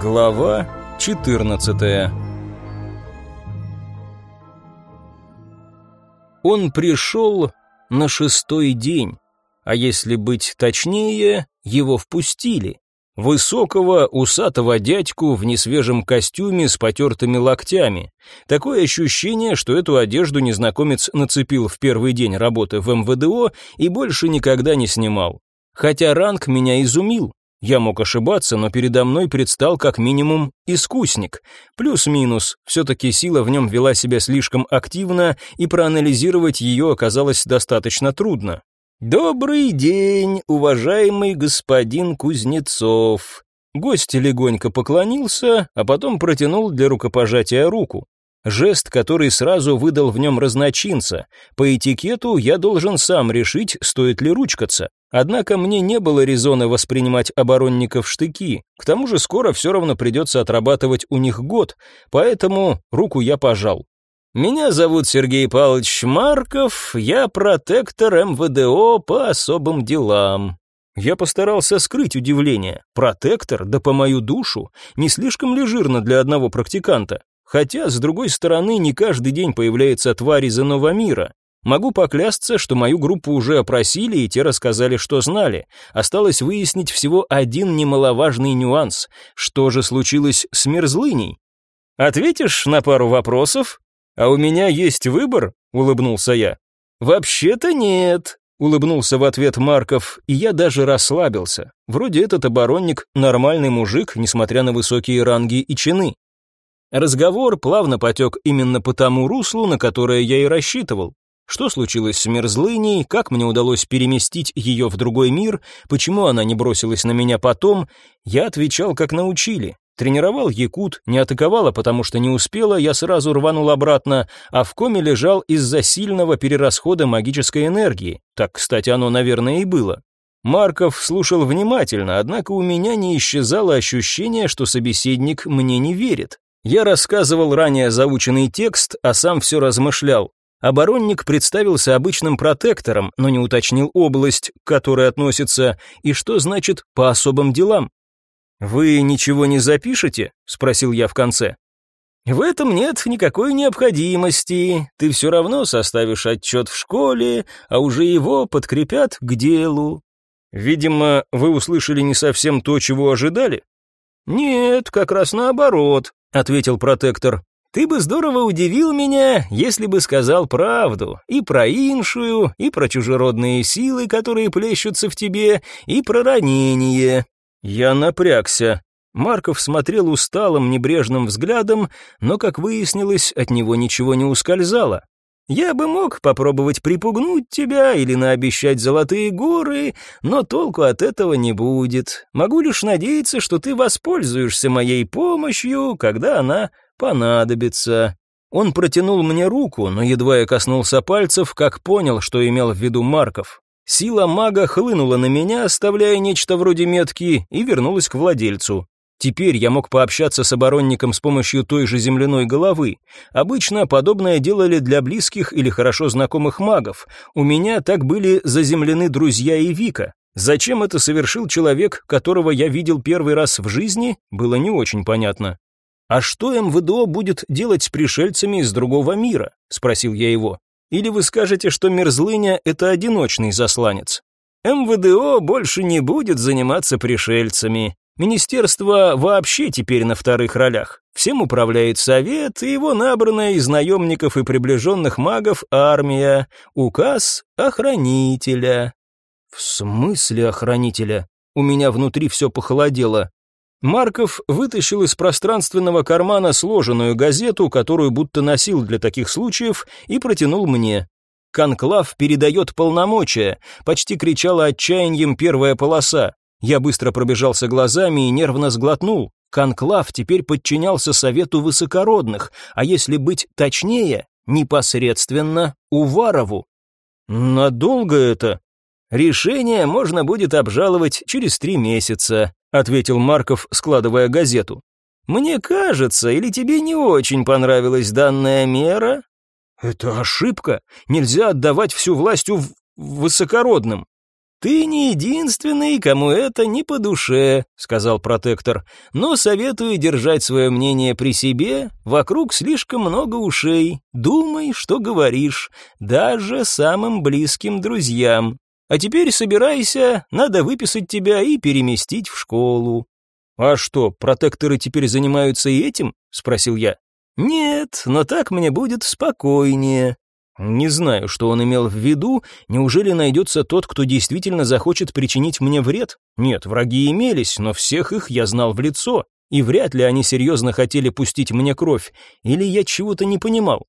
Глава 14 Он пришел на шестой день, а если быть точнее, его впустили. Высокого, усатого дядьку в несвежем костюме с потертыми локтями. Такое ощущение, что эту одежду незнакомец нацепил в первый день работы в МВДО и больше никогда не снимал. Хотя ранг меня изумил. Я мог ошибаться, но передо мной предстал как минимум искусник. Плюс-минус, все-таки сила в нем вела себя слишком активно, и проанализировать ее оказалось достаточно трудно. «Добрый день, уважаемый господин Кузнецов!» Гость легонько поклонился, а потом протянул для рукопожатия руку. Жест, который сразу выдал в нем разночинца. По этикету я должен сам решить, стоит ли ручкаться. Однако мне не было резона воспринимать оборонников штыки. К тому же скоро все равно придется отрабатывать у них год, поэтому руку я пожал. Меня зовут Сергей Павлович Марков, я протектор МВДО по особым делам. Я постарался скрыть удивление. Протектор, да по мою душу, не слишком ли жирно для одного практиканта? Хотя, с другой стороны, не каждый день появляется тварь из иного мира. Могу поклясться, что мою группу уже опросили, и те рассказали, что знали. Осталось выяснить всего один немаловажный нюанс. Что же случилось с мерзлыней? «Ответишь на пару вопросов?» «А у меня есть выбор?» — улыбнулся я. «Вообще-то нет», — улыбнулся в ответ Марков, и я даже расслабился. Вроде этот оборонник нормальный мужик, несмотря на высокие ранги и чины. Разговор плавно потек именно по тому руслу, на которое я и рассчитывал. Что случилось с Мерзлыней, как мне удалось переместить ее в другой мир, почему она не бросилась на меня потом, я отвечал, как научили. Тренировал Якут, не атаковала, потому что не успела, я сразу рванул обратно, а в коме лежал из-за сильного перерасхода магической энергии. Так, кстати, оно, наверное, и было. Марков слушал внимательно, однако у меня не исчезало ощущение, что собеседник мне не верит. Я рассказывал ранее заученный текст, а сам все размышлял. Оборонник представился обычным протектором, но не уточнил область, к которой относится, и что значит «по особым делам». «Вы ничего не запишете?» — спросил я в конце. «В этом нет никакой необходимости. Ты все равно составишь отчет в школе, а уже его подкрепят к делу». «Видимо, вы услышали не совсем то, чего ожидали?» «Нет, как раз наоборот. — ответил протектор. «Ты бы здорово удивил меня, если бы сказал правду. И про иншую, и про чужеродные силы, которые плещутся в тебе, и про ранение». Я напрягся. Марков смотрел усталым, небрежным взглядом, но, как выяснилось, от него ничего не ускользало. Я бы мог попробовать припугнуть тебя или наобещать золотые горы, но толку от этого не будет. Могу лишь надеяться, что ты воспользуешься моей помощью, когда она понадобится». Он протянул мне руку, но едва я коснулся пальцев, как понял, что имел в виду Марков. Сила мага хлынула на меня, оставляя нечто вроде метки, и вернулась к владельцу. Теперь я мог пообщаться с оборонником с помощью той же земляной головы. Обычно подобное делали для близких или хорошо знакомых магов. У меня так были заземлены друзья и Вика. Зачем это совершил человек, которого я видел первый раз в жизни, было не очень понятно. «А что МВДО будет делать с пришельцами из другого мира?» – спросил я его. «Или вы скажете, что мерзлыня – это одиночный засланец?» МВДО больше не будет заниматься пришельцами. Министерство вообще теперь на вторых ролях. Всем управляет совет и его набранная из наемников и приближенных магов армия. Указ охранителя. В смысле охранителя? У меня внутри все похолодело. Марков вытащил из пространственного кармана сложенную газету, которую будто носил для таких случаев, и протянул мне. «Конклав передает полномочия», — почти кричала отчаянием первая полоса. Я быстро пробежался глазами и нервно сглотнул. Конклав теперь подчинялся совету высокородных, а если быть точнее, непосредственно Уварову. Надолго это? Решение можно будет обжаловать через три месяца, ответил Марков, складывая газету. Мне кажется, или тебе не очень понравилась данная мера? Это ошибка. Нельзя отдавать всю власть у высокородным. «Ты не единственный, кому это не по душе», — сказал протектор, «но советую держать свое мнение при себе, вокруг слишком много ушей, думай, что говоришь, даже самым близким друзьям. А теперь собирайся, надо выписать тебя и переместить в школу». «А что, протекторы теперь занимаются и этим?» — спросил я. «Нет, но так мне будет спокойнее». Не знаю, что он имел в виду, неужели найдется тот, кто действительно захочет причинить мне вред? Нет, враги имелись, но всех их я знал в лицо, и вряд ли они серьезно хотели пустить мне кровь, или я чего-то не понимал.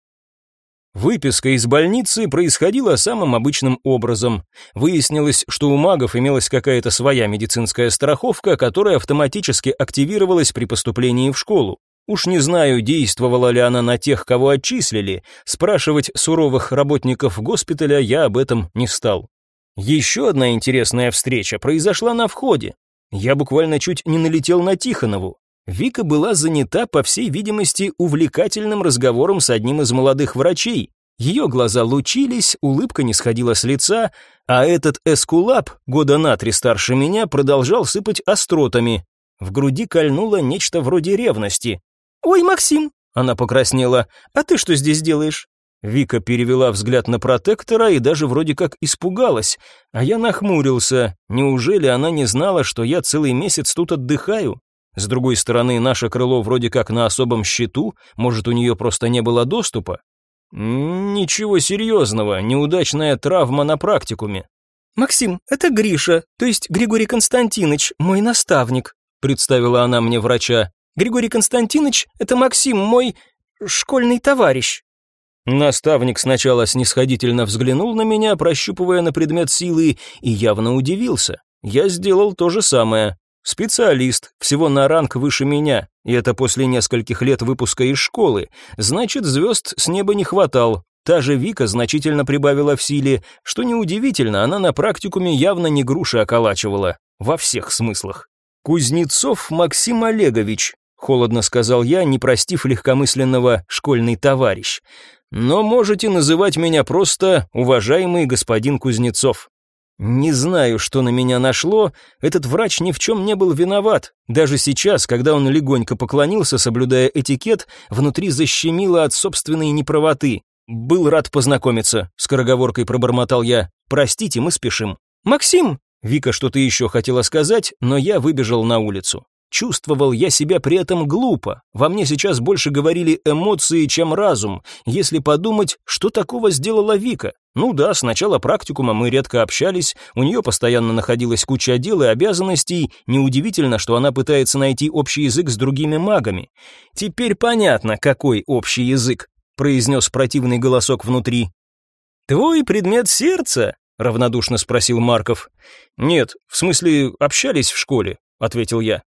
Выписка из больницы происходила самым обычным образом. Выяснилось, что у магов имелась какая-то своя медицинская страховка, которая автоматически активировалась при поступлении в школу. Уж не знаю, действовала ли она на тех, кого отчислили, спрашивать суровых работников госпиталя я об этом не стал. Еще одна интересная встреча произошла на входе. Я буквально чуть не налетел на Тихонову. Вика была занята, по всей видимости, увлекательным разговором с одним из молодых врачей. Ее глаза лучились, улыбка не сходила с лица, а этот эскулап, года на три старше меня, продолжал сыпать остротами. В груди кольнуло нечто вроде ревности. «Ой, Максим!» — она покраснела. «А ты что здесь делаешь?» Вика перевела взгляд на протектора и даже вроде как испугалась, а я нахмурился. Неужели она не знала, что я целый месяц тут отдыхаю? С другой стороны, наше крыло вроде как на особом счету, может, у нее просто не было доступа? Ничего серьезного, неудачная травма на практикуме. «Максим, это Гриша, то есть Григорий Константинович, мой наставник», представила она мне врача. Григорий Константинович — это Максим, мой школьный товарищ». Наставник сначала снисходительно взглянул на меня, прощупывая на предмет силы, и явно удивился. Я сделал то же самое. Специалист, всего на ранг выше меня, и это после нескольких лет выпуска из школы. Значит, звезд с неба не хватал. Та же Вика значительно прибавила в силе, что неудивительно, она на практикуме явно не груши околачивала. Во всех смыслах. Кузнецов Максим Олегович, холодно сказал я, не простив легкомысленного школьный товарищ. Но можете называть меня просто уважаемый господин Кузнецов. Не знаю, что на меня нашло, этот врач ни в чем не был виноват. Даже сейчас, когда он легонько поклонился, соблюдая этикет, внутри защемило от собственной неправоты. «Был рад познакомиться», — скороговоркой пробормотал я. «Простите, мы спешим». «Максим!» Вика что-то еще хотела сказать, но я выбежал на улицу. Чувствовал я себя при этом глупо. Во мне сейчас больше говорили эмоции, чем разум. Если подумать, что такого сделала Вика? Ну да, с начала практикума мы редко общались, у нее постоянно находилась куча дел и обязанностей, неудивительно, что она пытается найти общий язык с другими магами. Теперь понятно, какой общий язык, произнес противный голосок внутри. «Твой предмет сердца?» — равнодушно спросил Марков. «Нет, в смысле, общались в школе», — ответил я.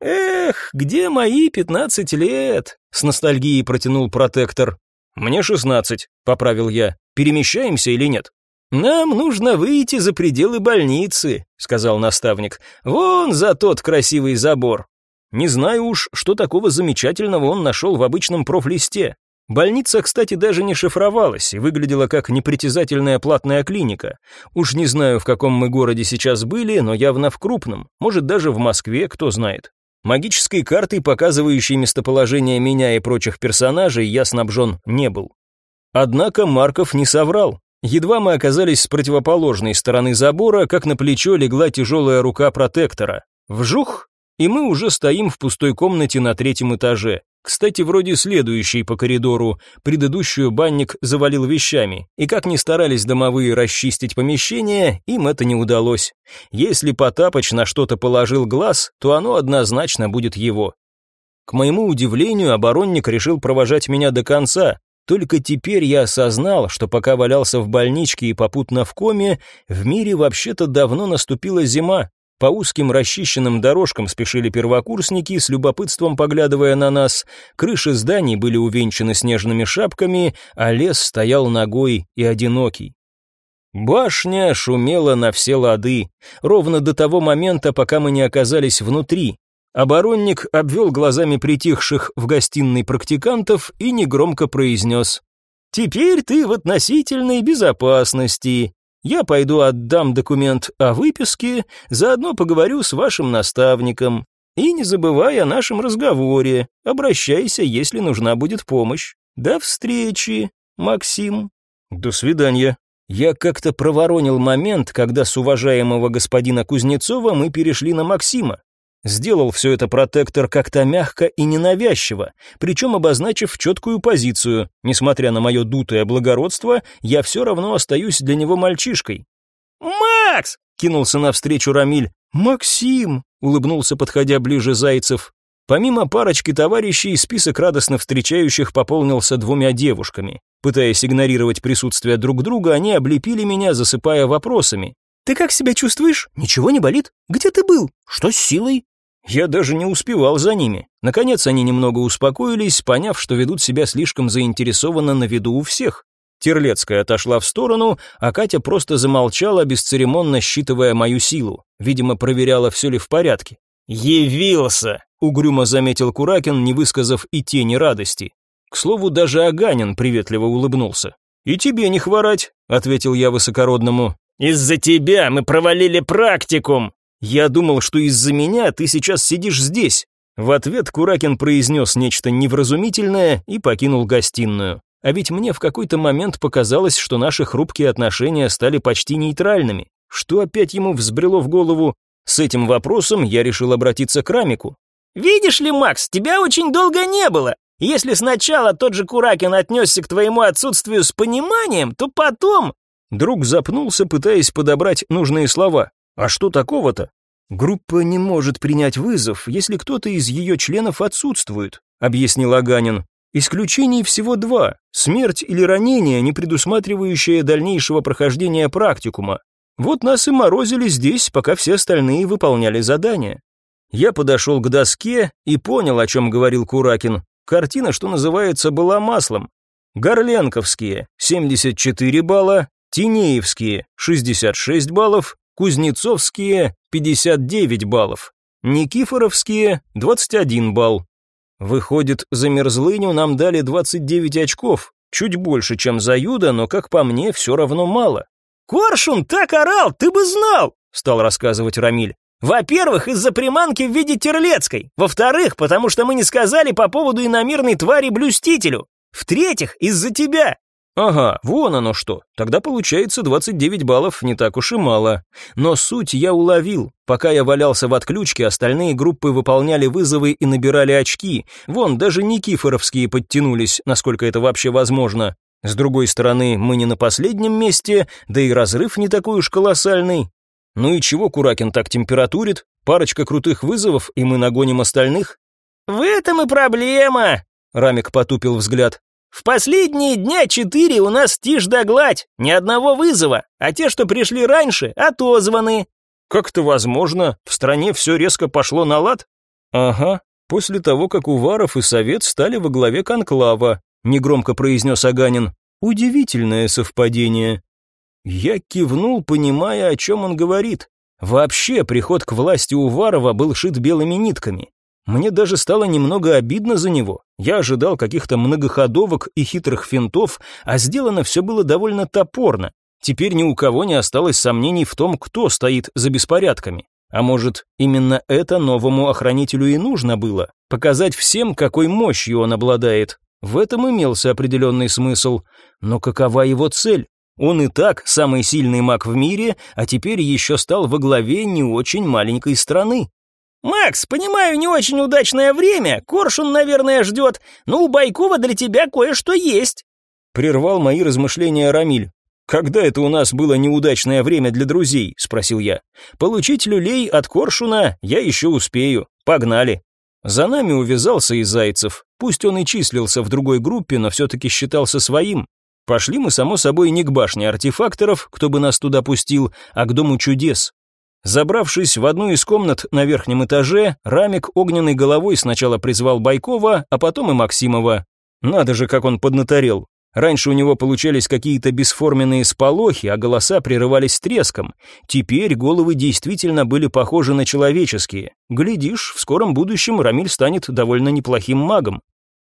«Эх, где мои пятнадцать лет?» — с ностальгией протянул протектор. «Мне шестнадцать», — поправил я. «Перемещаемся или нет?» «Нам нужно выйти за пределы больницы», — сказал наставник. «Вон за тот красивый забор». Не знаю уж, что такого замечательного он нашел в обычном профлисте. Больница, кстати, даже не шифровалась и выглядела как непритязательная платная клиника. Уж не знаю, в каком мы городе сейчас были, но явно в крупном. Может, даже в Москве, кто знает. Магической картой, показывающей местоположение меня и прочих персонажей, я снабжен не был. Однако Марков не соврал. Едва мы оказались с противоположной стороны забора, как на плечо легла тяжелая рука протектора. Вжух, и мы уже стоим в пустой комнате на третьем этаже. Кстати, вроде следующий по коридору. Предыдущую банник завалил вещами, и как ни старались домовые расчистить помещение, им это не удалось. Если Потапыч на что-то положил глаз, то оно однозначно будет его. К моему удивлению, оборонник решил провожать меня до конца. Только теперь я осознал, что пока валялся в больничке и попутно в коме, в мире вообще-то давно наступила зима, по узким расчищенным дорожкам спешили первокурсники, с любопытством поглядывая на нас. Крыши зданий были увенчаны снежными шапками, а лес стоял ногой и одинокий. Башня шумела на все лады, ровно до того момента, пока мы не оказались внутри. Оборонник обвел глазами притихших в гостиной практикантов и негромко произнес «Теперь ты в относительной безопасности. Я пойду отдам документ о выписке, заодно поговорю с вашим наставником. И не забывай о нашем разговоре. Обращайся, если нужна будет помощь. До встречи, Максим. До свидания. Я как-то проворонил момент, когда с уважаемого господина Кузнецова мы перешли на Максима. Сделал все это протектор как-то мягко и ненавязчиво, причем обозначив четкую позицию. Несмотря на мое дутое благородство, я все равно остаюсь для него мальчишкой. «Макс!» — кинулся навстречу Рамиль. «Максим!» — улыбнулся, подходя ближе Зайцев. Помимо парочки товарищей, список радостно встречающих пополнился двумя девушками. Пытаясь игнорировать присутствие друг друга, они облепили меня, засыпая вопросами. «Ты как себя чувствуешь? Ничего не болит? Где ты был? Что с силой?» Я даже не успевал за ними. Наконец они немного успокоились, поняв, что ведут себя слишком заинтересованно на виду у всех. Терлецкая отошла в сторону, а Катя просто замолчала, бесцеремонно считывая мою силу. Видимо, проверяла, все ли в порядке. «Явился!» — угрюмо заметил Куракин, не высказав и тени радости. К слову, даже Аганин приветливо улыбнулся. «И тебе не хворать», — ответил я высокородному. «Из-за тебя мы провалили практикум», «Я думал, что из-за меня ты сейчас сидишь здесь». В ответ Куракин произнес нечто невразумительное и покинул гостиную. А ведь мне в какой-то момент показалось, что наши хрупкие отношения стали почти нейтральными. Что опять ему взбрело в голову? С этим вопросом я решил обратиться к Рамику. «Видишь ли, Макс, тебя очень долго не было. Если сначала тот же Куракин отнесся к твоему отсутствию с пониманием, то потом...» Друг запнулся, пытаясь подобрать нужные слова. А что такого-то? Группа не может принять вызов, если кто-то из ее членов отсутствует, объяснил Аганин. Исключений всего два – смерть или ранение, не предусматривающее дальнейшего прохождения практикума. Вот нас и морозили здесь, пока все остальные выполняли задания. Я подошел к доске и понял, о чем говорил Куракин. Картина, что называется, была маслом. Горленковские – 74 балла, Тинеевские – 66 баллов, Кузнецовские – 59 баллов, Никифоровские – 21 балл. Выходит, за мерзлыню нам дали 29 очков, чуть больше, чем за Юда, но, как по мне, все равно мало. «Коршун так орал, ты бы знал!» – стал рассказывать Рамиль. «Во-первых, из-за приманки в виде Терлецкой. Во-вторых, потому что мы не сказали по поводу иномирной твари Блюстителю. В-третьих, из-за тебя. Ага, вон оно что. Тогда получается 29 баллов не так уж и мало. Но суть я уловил. Пока я валялся в отключке, остальные группы выполняли вызовы и набирали очки. Вон, даже Никифоровские подтянулись, насколько это вообще возможно. С другой стороны, мы не на последнем месте, да и разрыв не такой уж колоссальный. Ну и чего Куракин так температурит? Парочка крутых вызовов, и мы нагоним остальных? В этом и проблема, Рамик потупил взгляд. В последние дня четыре у нас тишь да гладь, ни одного вызова, а те, что пришли раньше, отозваны. Как это возможно? В стране все резко пошло на лад? Ага, после того, как Уваров и Совет стали во главе конклава, негромко произнес Аганин. Удивительное совпадение. Я кивнул, понимая, о чем он говорит. Вообще, приход к власти Уварова был шит белыми нитками. Мне даже стало немного обидно за него. Я ожидал каких-то многоходовок и хитрых финтов, а сделано все было довольно топорно. Теперь ни у кого не осталось сомнений в том, кто стоит за беспорядками. А может, именно это новому охранителю и нужно было? Показать всем, какой мощью он обладает. В этом имелся определенный смысл. Но какова его цель? Он и так самый сильный маг в мире, а теперь еще стал во главе не очень маленькой страны. «Макс, понимаю, не очень удачное время, Коршун, наверное, ждет, но у Байкова для тебя кое-что есть». Прервал мои размышления Рамиль. «Когда это у нас было неудачное время для друзей?» – спросил я. «Получить люлей от Коршуна я еще успею. Погнали». За нами увязался и Зайцев. Пусть он и числился в другой группе, но все-таки считался своим. Пошли мы, само собой, не к башне артефакторов, кто бы нас туда пустил, а к Дому чудес. Забравшись в одну из комнат на верхнем этаже, Рамик огненной головой сначала призвал Байкова, а потом и Максимова. Надо же, как он поднаторел. Раньше у него получались какие-то бесформенные сполохи, а голоса прерывались треском. Теперь головы действительно были похожи на человеческие. Глядишь, в скором будущем Рамиль станет довольно неплохим магом.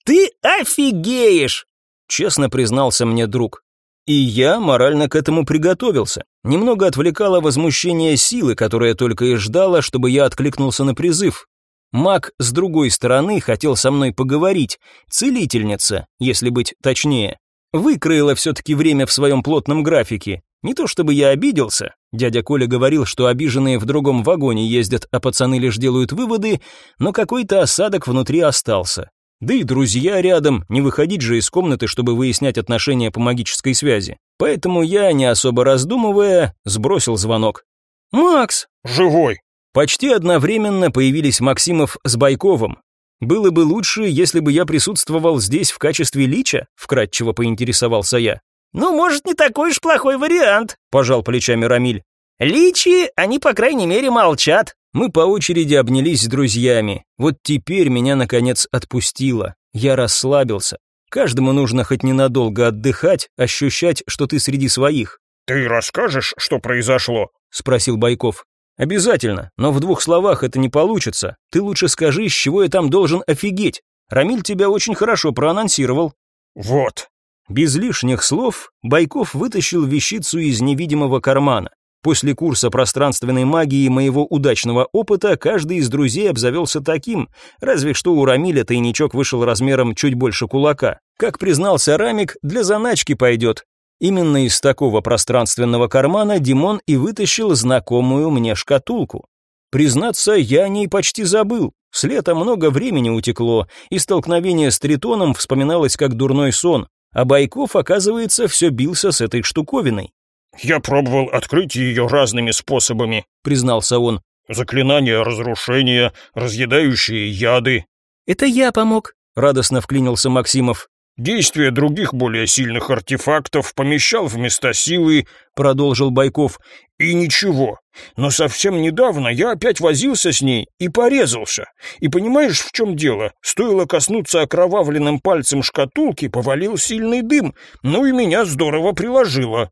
«Ты офигеешь!» — честно признался мне друг. И я морально к этому приготовился. Немного отвлекало возмущение силы, которая только и ждала, чтобы я откликнулся на призыв. Маг с другой стороны хотел со мной поговорить, целительница, если быть точнее. Выкроила все-таки время в своем плотном графике. Не то чтобы я обиделся, дядя Коля говорил, что обиженные в другом вагоне ездят, а пацаны лишь делают выводы, но какой-то осадок внутри остался. Да и друзья рядом, не выходить же из комнаты, чтобы выяснять отношения по магической связи. Поэтому я, не особо раздумывая, сбросил звонок. «Макс!» «Живой!» Почти одновременно появились Максимов с Байковым. «Было бы лучше, если бы я присутствовал здесь в качестве лича», вкратчиво поинтересовался я. «Ну, может, не такой уж плохой вариант», пожал плечами Рамиль. «Личи, они, по крайней мере, молчат». Мы по очереди обнялись с друзьями. Вот теперь меня, наконец, отпустило. Я расслабился. Каждому нужно хоть ненадолго отдыхать, ощущать, что ты среди своих. «Ты расскажешь, что произошло?» — спросил Байков. «Обязательно, но в двух словах это не получится. Ты лучше скажи, с чего я там должен офигеть. Рамиль тебя очень хорошо проанонсировал». «Вот». Без лишних слов Байков вытащил вещицу из невидимого кармана. После курса пространственной магии моего удачного опыта каждый из друзей обзавелся таким, разве что у Рамиля тайничок вышел размером чуть больше кулака. Как признался Рамик, для заначки пойдет, Именно из такого пространственного кармана Димон и вытащил знакомую мне шкатулку. Признаться, я о ней почти забыл. С лета много времени утекло, и столкновение с Тритоном вспоминалось как дурной сон, а Байков, оказывается, все бился с этой штуковиной. «Я пробовал открыть ее разными способами», — признался он. «Заклинания разрушения, разъедающие яды». «Это я помог», — радостно вклинился Максимов. Действие других более сильных артефактов помещал в места силы, продолжил Байков. И ничего. Но совсем недавно я опять возился с ней и порезался. И понимаешь, в чем дело? Стоило коснуться окровавленным пальцем шкатулки, повалил сильный дым, ну и меня здорово приложило.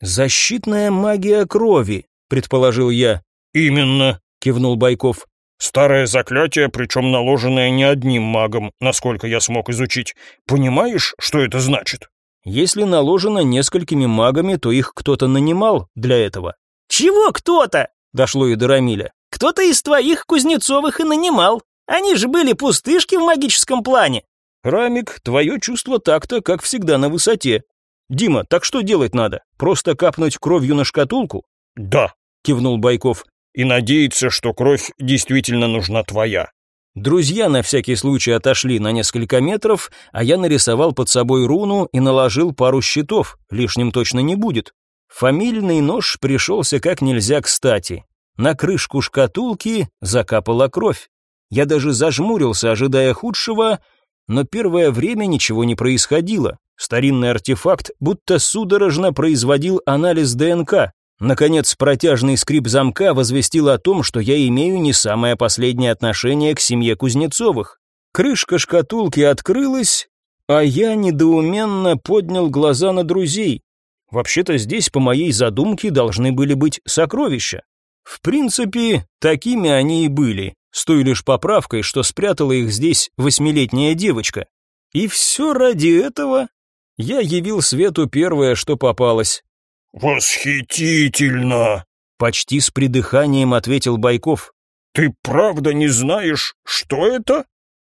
Защитная магия крови, предположил я. Именно, кивнул Байков. Старое заклятие, причем наложенное не одним магом, насколько я смог изучить. Понимаешь, что это значит? Если наложено несколькими магами, то их кто-то нанимал для этого. Чего кто-то? Дошло и до Рамиля. Кто-то из твоих Кузнецовых и нанимал. Они же были пустышки в магическом плане. Рамик, твое чувство так-то, как всегда, на высоте. Дима, так что делать надо? Просто капнуть кровью на шкатулку? Да, кивнул Байков и надеяться, что кровь действительно нужна твоя. Друзья на всякий случай отошли на несколько метров, а я нарисовал под собой руну и наложил пару щитов, лишним точно не будет. Фамильный нож пришелся как нельзя кстати. На крышку шкатулки закапала кровь. Я даже зажмурился, ожидая худшего, но первое время ничего не происходило. Старинный артефакт будто судорожно производил анализ ДНК, Наконец, протяжный скрип замка возвестил о том, что я имею не самое последнее отношение к семье Кузнецовых. Крышка шкатулки открылась, а я недоуменно поднял глаза на друзей. Вообще-то здесь, по моей задумке, должны были быть сокровища. В принципе, такими они и были, с той лишь поправкой, что спрятала их здесь восьмилетняя девочка. И все ради этого я явил свету первое, что попалось. «Восхитительно!» — почти с придыханием ответил Байков. «Ты правда не знаешь, что это?»